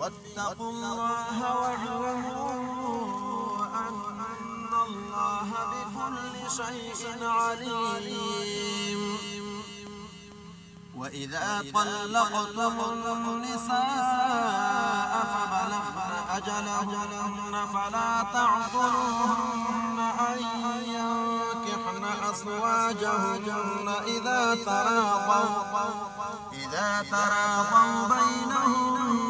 واتقوا الله واعلموا أن الله بكل شيء عليم وإذا طلقتم النساء فبلغن أجلهن فلا تعضلوهن أن ينكحن أزواجهن إذا تراضوا إذا تراضوا بينهم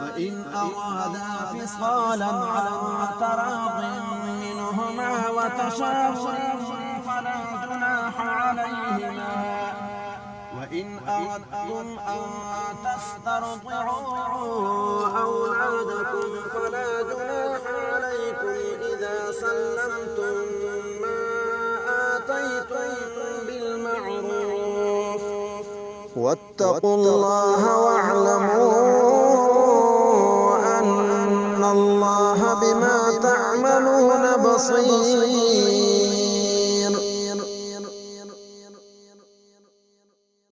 فإن أرادا فصالا عن تراض منهما وتشاور فلا جناح عليهما. وإن أردتم أن تسترضعوا أولادكم فلا جناح عليكم إذا سلمتم ما آتيتم بالمعروف. واتقوا الله واعلموا بصير